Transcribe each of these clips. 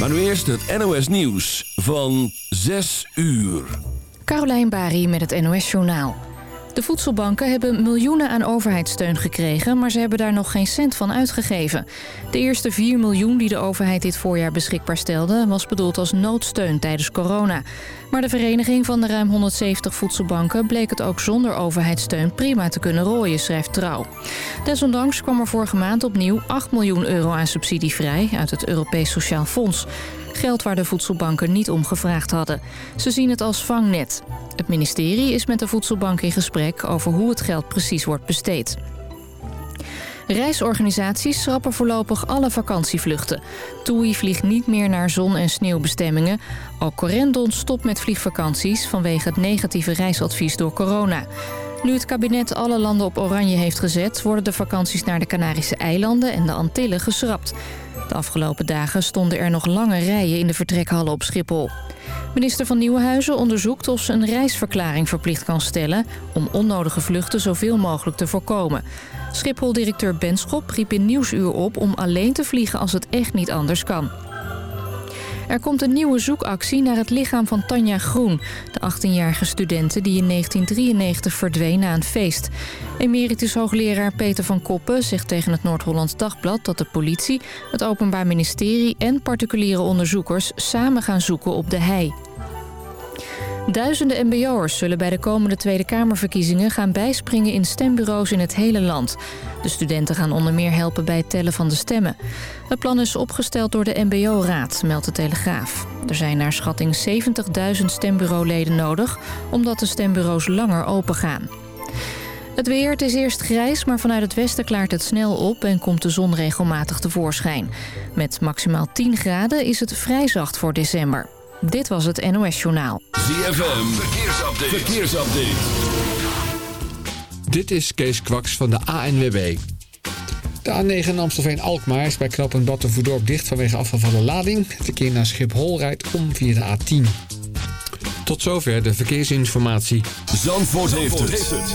Maar nu eerst het NOS Nieuws van 6 uur. Carolijn Bari met het NOS Journaal. De voedselbanken hebben miljoenen aan overheidssteun gekregen... maar ze hebben daar nog geen cent van uitgegeven. De eerste 4 miljoen die de overheid dit voorjaar beschikbaar stelde... was bedoeld als noodsteun tijdens corona. Maar de vereniging van de ruim 170 voedselbanken... bleek het ook zonder overheidssteun prima te kunnen rooien, schrijft Trouw. Desondanks kwam er vorige maand opnieuw 8 miljoen euro aan subsidie vrij... uit het Europees Sociaal Fonds. Geld waar de voedselbanken niet om gevraagd hadden. Ze zien het als vangnet. Het ministerie is met de voedselbank in gesprek over hoe het geld precies wordt besteed. Reisorganisaties schrappen voorlopig alle vakantievluchten. TUI vliegt niet meer naar zon- en sneeuwbestemmingen. Ook Corendon stopt met vliegvakanties vanwege het negatieve reisadvies door corona. Nu het kabinet alle landen op oranje heeft gezet... worden de vakanties naar de Canarische eilanden en de Antillen geschrapt. De afgelopen dagen stonden er nog lange rijen in de vertrekhallen op Schiphol. Minister van Nieuwenhuizen onderzoekt of ze een reisverklaring verplicht kan stellen... om onnodige vluchten zoveel mogelijk te voorkomen. Schiphol-directeur Benschop riep in Nieuwsuur op om alleen te vliegen als het echt niet anders kan. Er komt een nieuwe zoekactie naar het lichaam van Tanja Groen... de 18-jarige studente die in 1993 verdween na een feest. Emeritus hoogleraar Peter van Koppen zegt tegen het Noord-Hollands Dagblad... dat de politie, het Openbaar Ministerie en particuliere onderzoekers... samen gaan zoeken op de hei. Duizenden mbo'ers zullen bij de komende Tweede Kamerverkiezingen gaan bijspringen in stembureaus in het hele land. De studenten gaan onder meer helpen bij het tellen van de stemmen. Het plan is opgesteld door de mbo-raad, meldt de Telegraaf. Er zijn naar schatting 70.000 stembureauleden nodig, omdat de stembureaus langer open gaan. Het weer, het is eerst grijs, maar vanuit het westen klaart het snel op... en komt de zon regelmatig tevoorschijn. Met maximaal 10 graden is het vrij zacht voor december. Dit was het NOS Journaal. ZFM, verkeersupdate. verkeersupdate. Dit is Kees Kwaks van de ANWB. De A9 Amstelveen-Alkmaar is bij knooppunt Battenvoerdorp dicht vanwege afval van de lading. Het verkeer naar Schiphol rijdt om via de A10. Tot zover de verkeersinformatie. Zandvoort, heeft, het.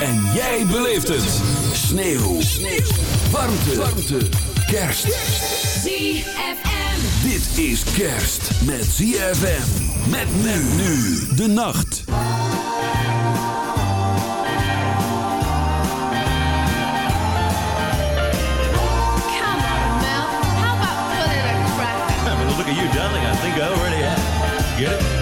En jij beleeft het. Sneeuw. Sneeuw. Warmte. Warmte. Kerst. ZFM. Dit is kerst met ZFM. Met men nu de nacht. Come on, Mel. How about putting a cracker? I mean, look at you, darling. I think I already have. Get it?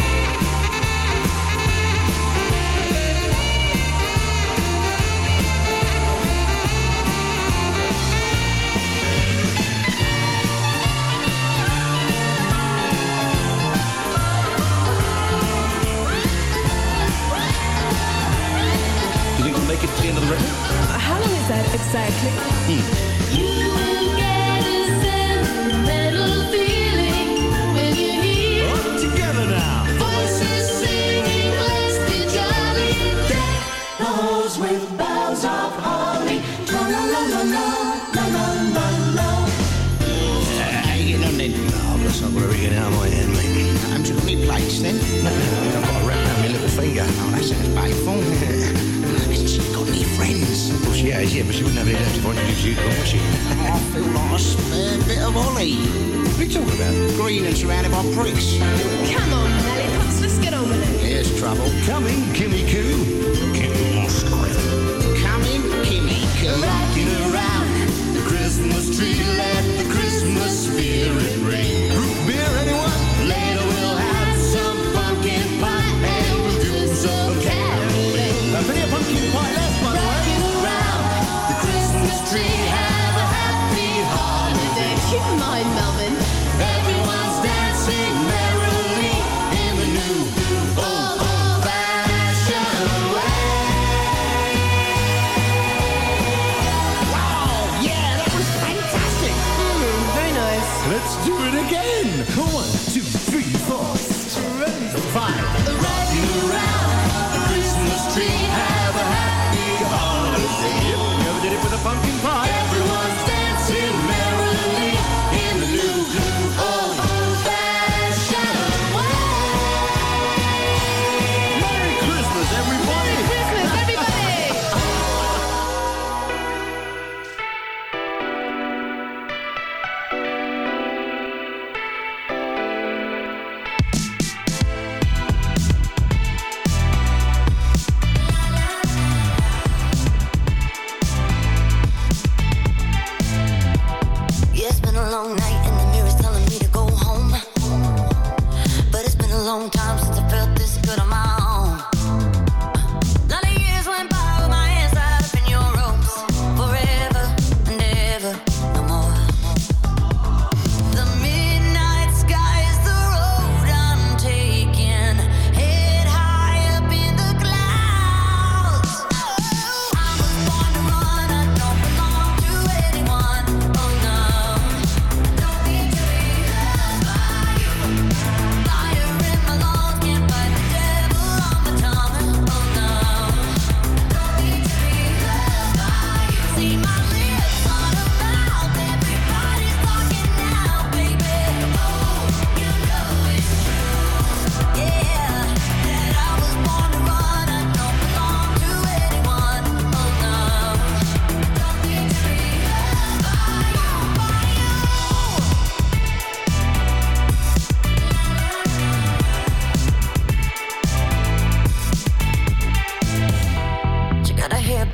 the river. How long is that exactly? Hmm. with of don't my mate. I'm then. No, no, no, I've got a wrap around my little finger. Oh, that sounds painful. friends. Well, she is, yeah, but she wouldn't have any left if I introduced you to her, would she? I feel like a spare bit of Ollie. What are you talking about? Green and surrounded by pricks. Come on, lollipops, let's get on with it. Here's trouble. Coming, Kimmy Coo. Kimmy Musgrave. Coming, Kimmy Coo. Rocking around the Christmas tree, let the Christmas spirit ring. Let's do it again. One.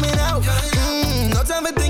coming out. Mm, no time for thinking.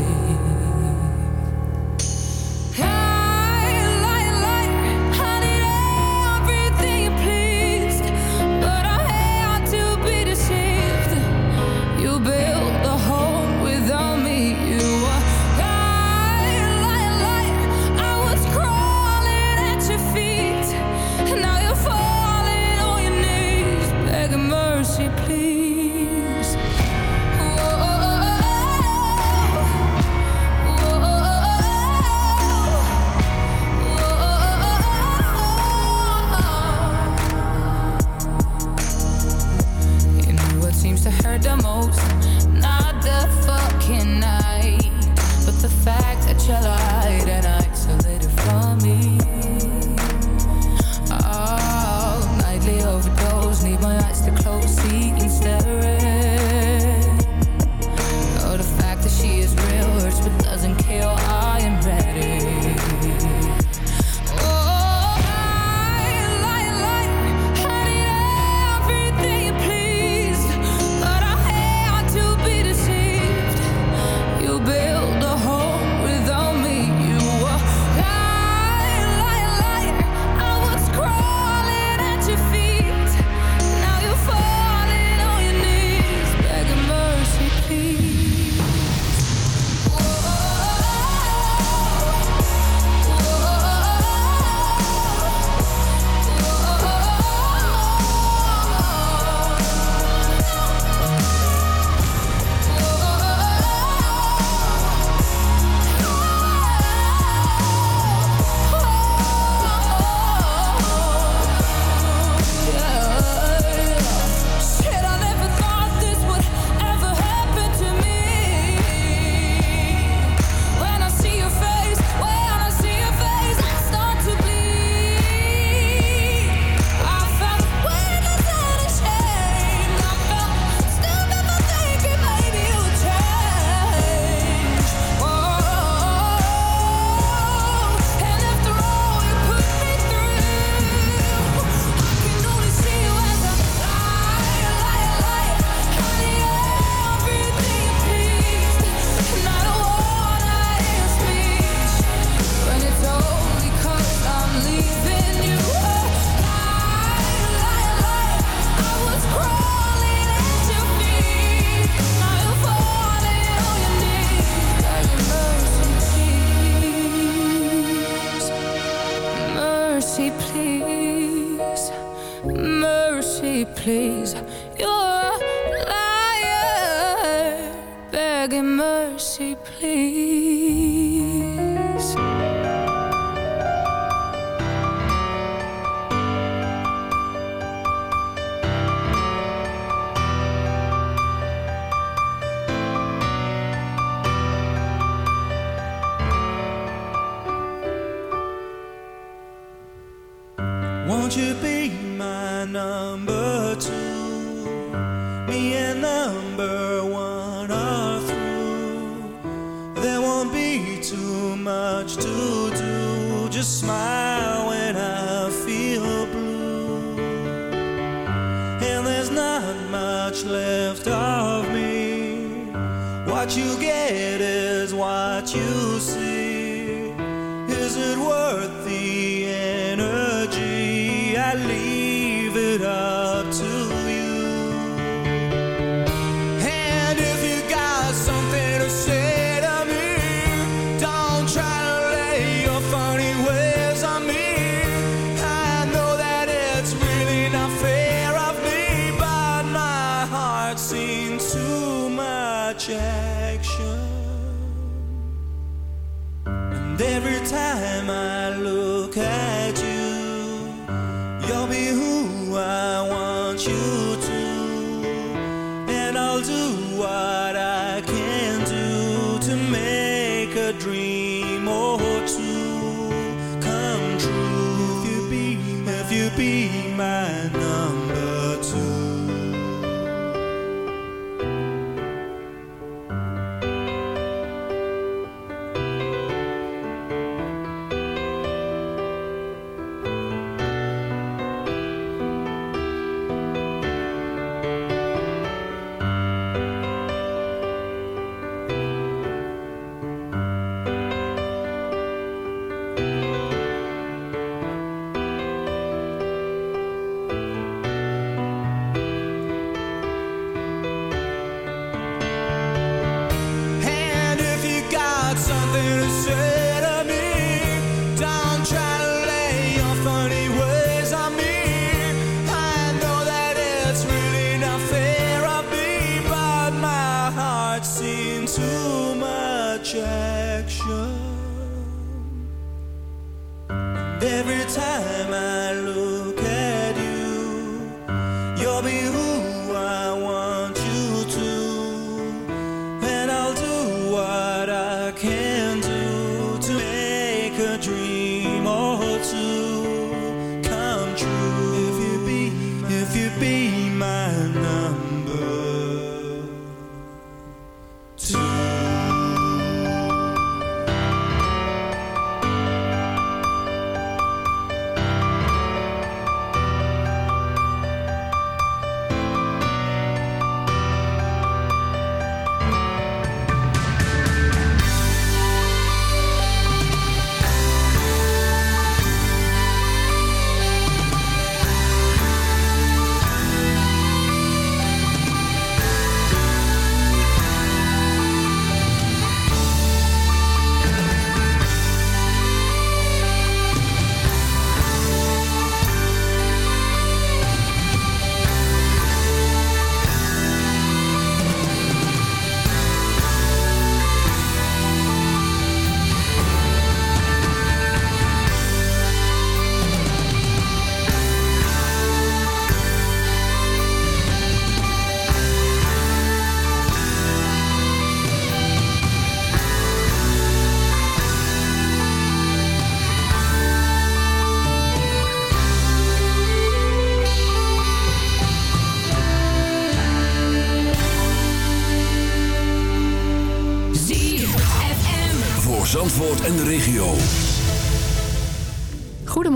Won't you be my number?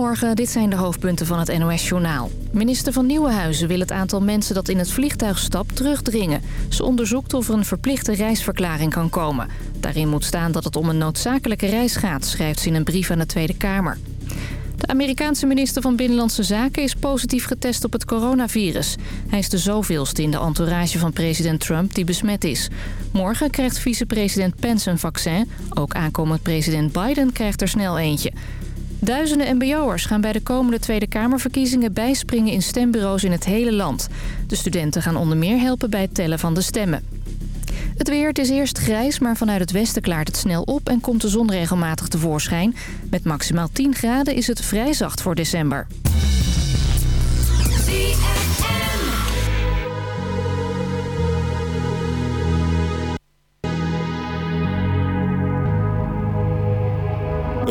Goedemorgen, dit zijn de hoofdpunten van het NOS-journaal. Minister van Nieuwenhuizen wil het aantal mensen dat in het vliegtuig stapt terugdringen. Ze onderzoekt of er een verplichte reisverklaring kan komen. Daarin moet staan dat het om een noodzakelijke reis gaat, schrijft ze in een brief aan de Tweede Kamer. De Amerikaanse minister van Binnenlandse Zaken is positief getest op het coronavirus. Hij is de zoveelste in de entourage van president Trump die besmet is. Morgen krijgt vicepresident Pence een vaccin. Ook aankomend president Biden krijgt er snel eentje. Duizenden mbo'ers gaan bij de komende Tweede Kamerverkiezingen bijspringen in stembureaus in het hele land. De studenten gaan onder meer helpen bij het tellen van de stemmen. Het weer, het is eerst grijs, maar vanuit het westen klaart het snel op en komt de zon regelmatig tevoorschijn. Met maximaal 10 graden is het vrij zacht voor december.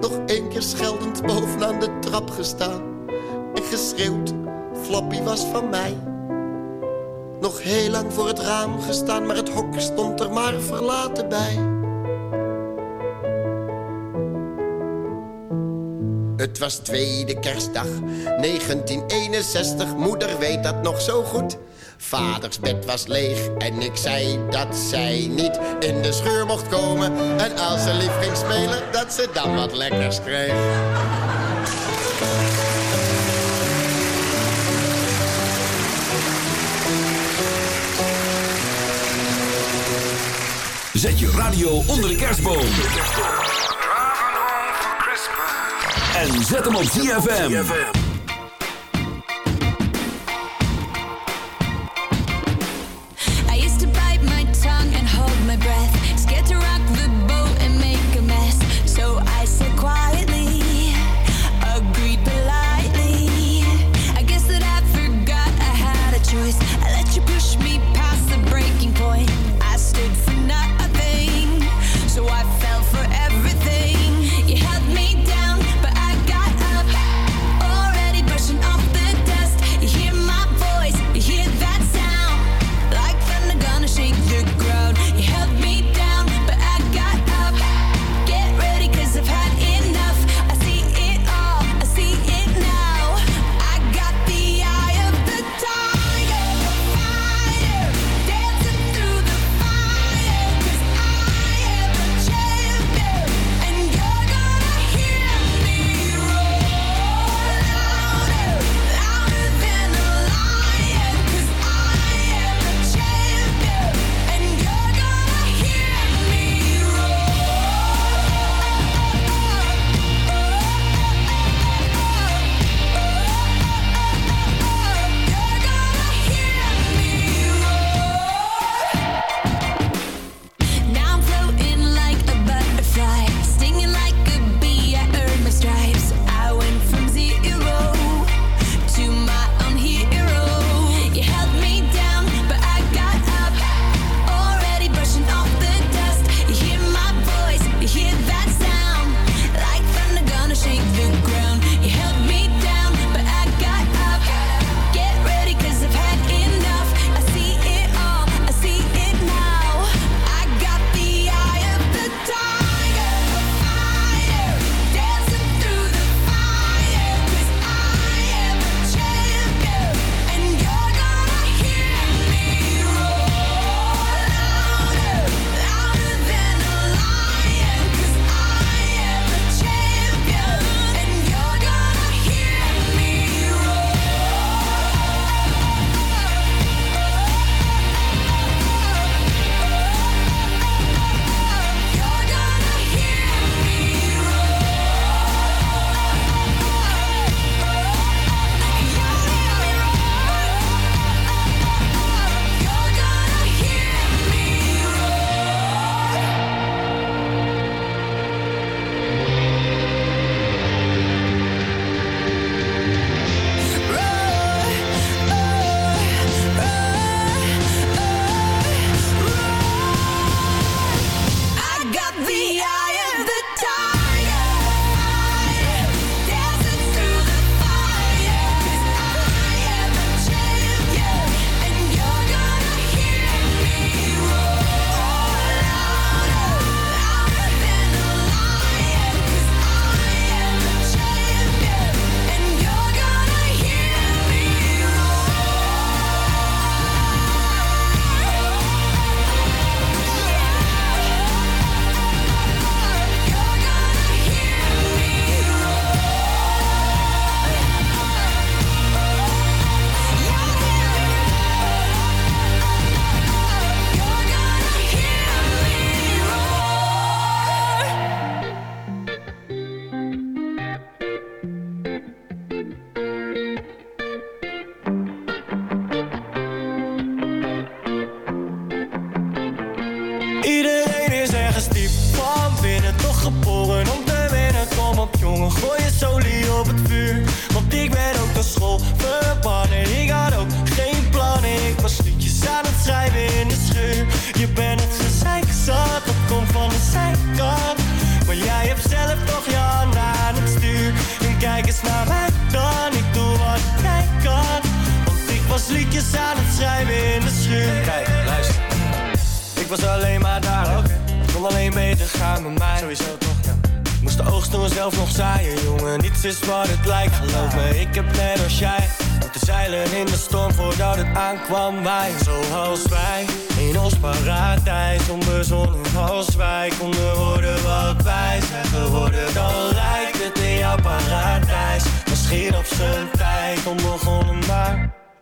Nog één keer scheldend bovenaan de trap gestaan. En geschreeuwd, Flappy was van mij. Nog heel lang voor het raam gestaan, maar het hok stond er maar verlaten bij. Het was tweede kerstdag 1961, moeder weet dat nog zo goed. Vaders bed was leeg en ik zei dat zij niet in de schuur mocht komen. En als ze lief ging spelen, dat ze dan wat lekkers kreeg. Zet je radio onder de kerstboom. En zet hem op ZFM. Beter gaan met mij. Sowieso toch, ja. Moest de oogst toen zelf nog zaaien, jongen. Niets is wat het lijkt, geloof me. Ik heb net als jij. Moeten zeilen in de storm voordat het aankwam. Wij, zoals wij, in ons paradijs. Onbezonnen als wij konden worden wat wij zijn geworden. Dan lijkt het in jouw paradijs. Misschien op zijn tijd, onbegonnen maar.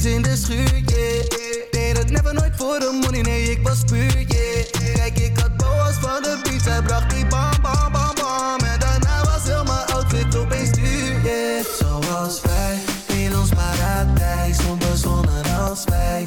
in de schuur, yeah. Deed het never nooit voor de money, nee, ik was puur, yeah. Kijk, ik had boas van de beats, hij bracht die bam, bam, bam, bam. En daarna was heel mijn outfit opeens duur, yeah. Zoals wij, in ons paradijs, onbezonnen als wij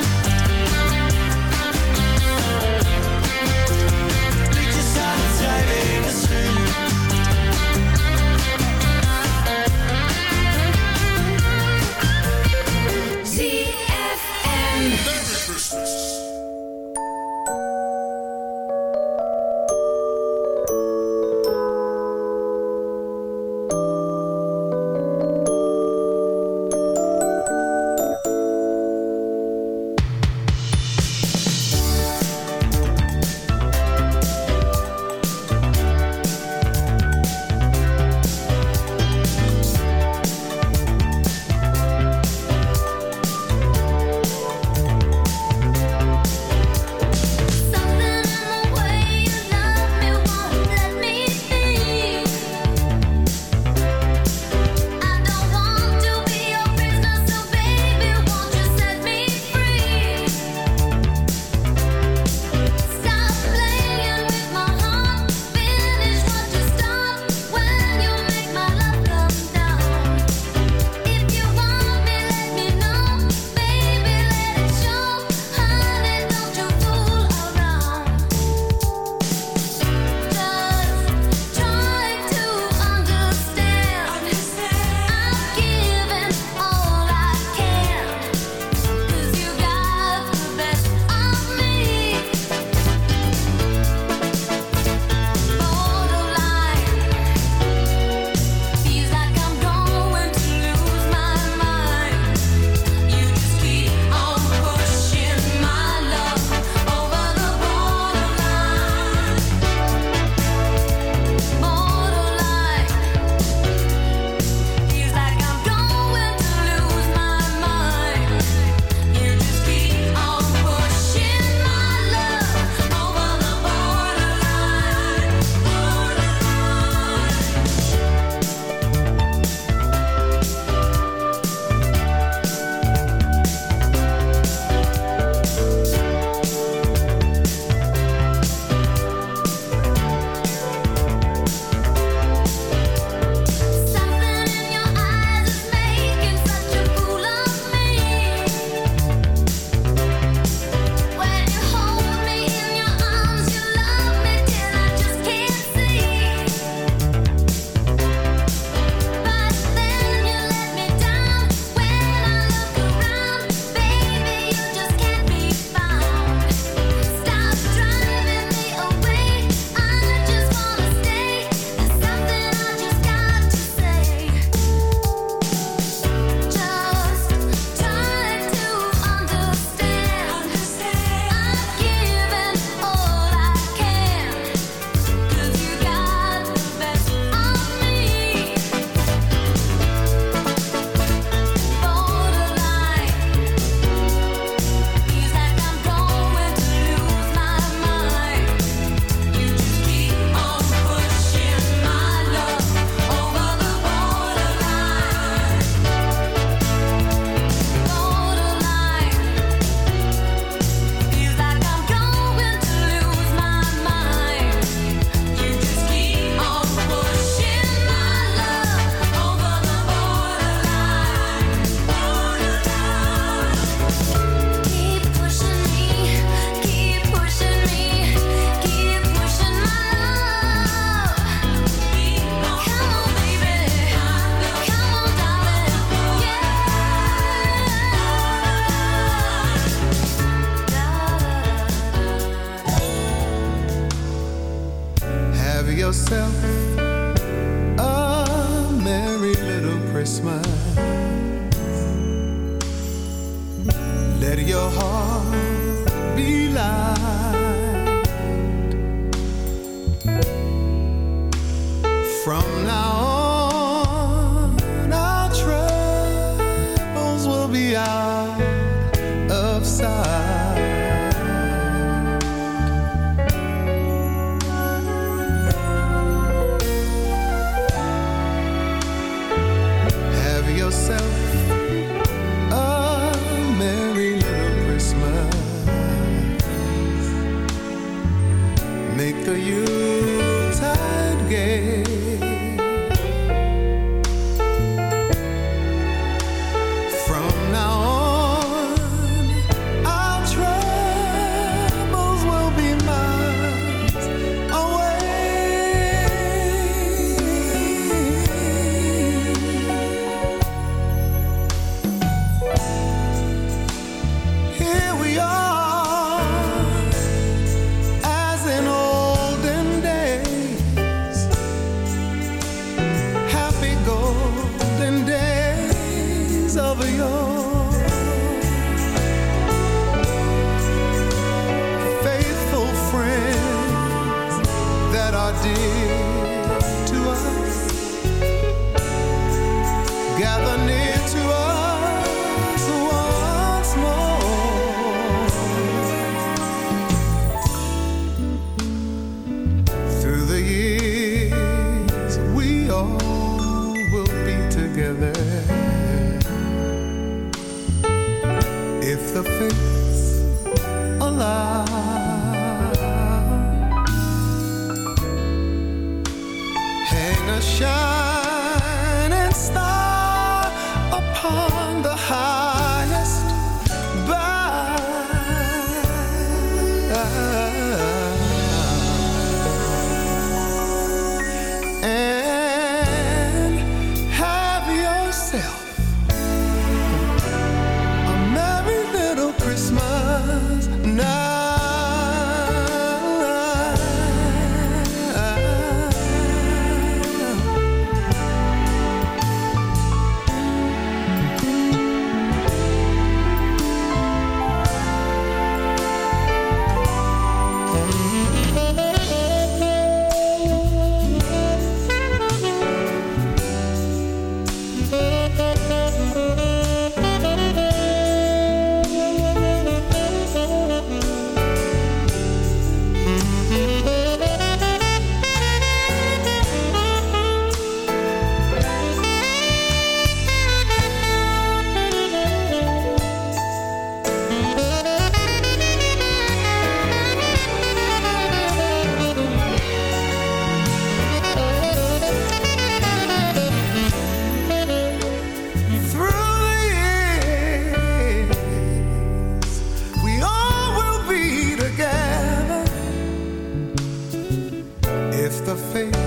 the face.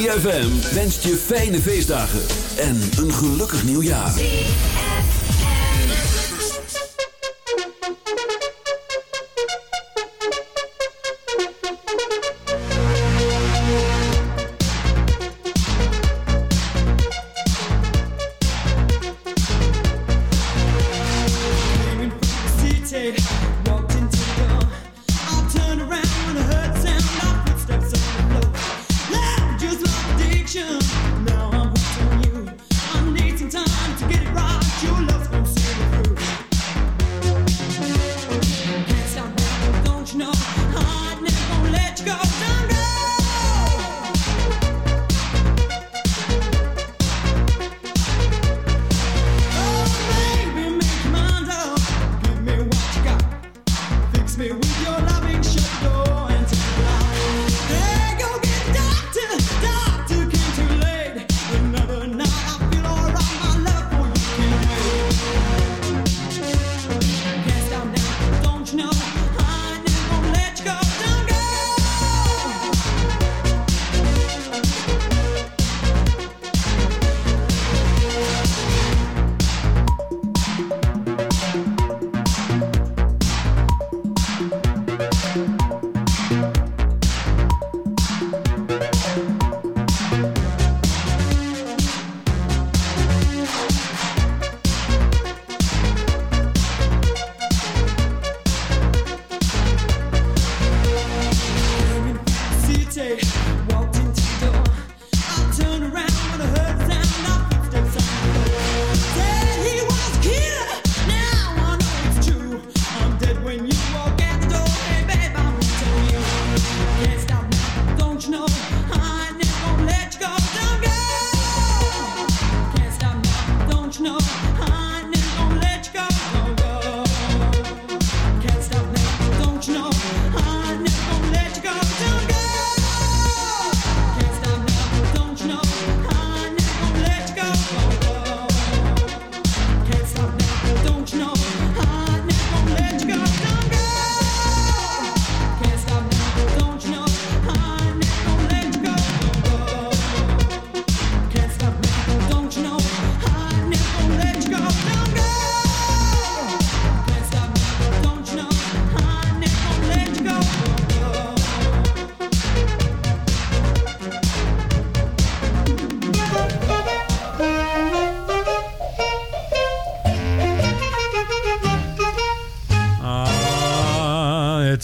ZFM wenst je fijne feestdagen en een gelukkig nieuwjaar. Walked into the door. I turned around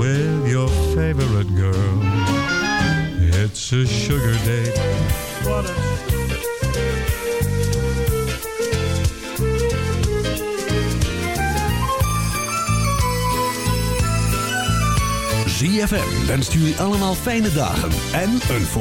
with your favorite girl. It's a sugar date. What a ZFM wenst jullie allemaal fijne dagen en een voorspoedig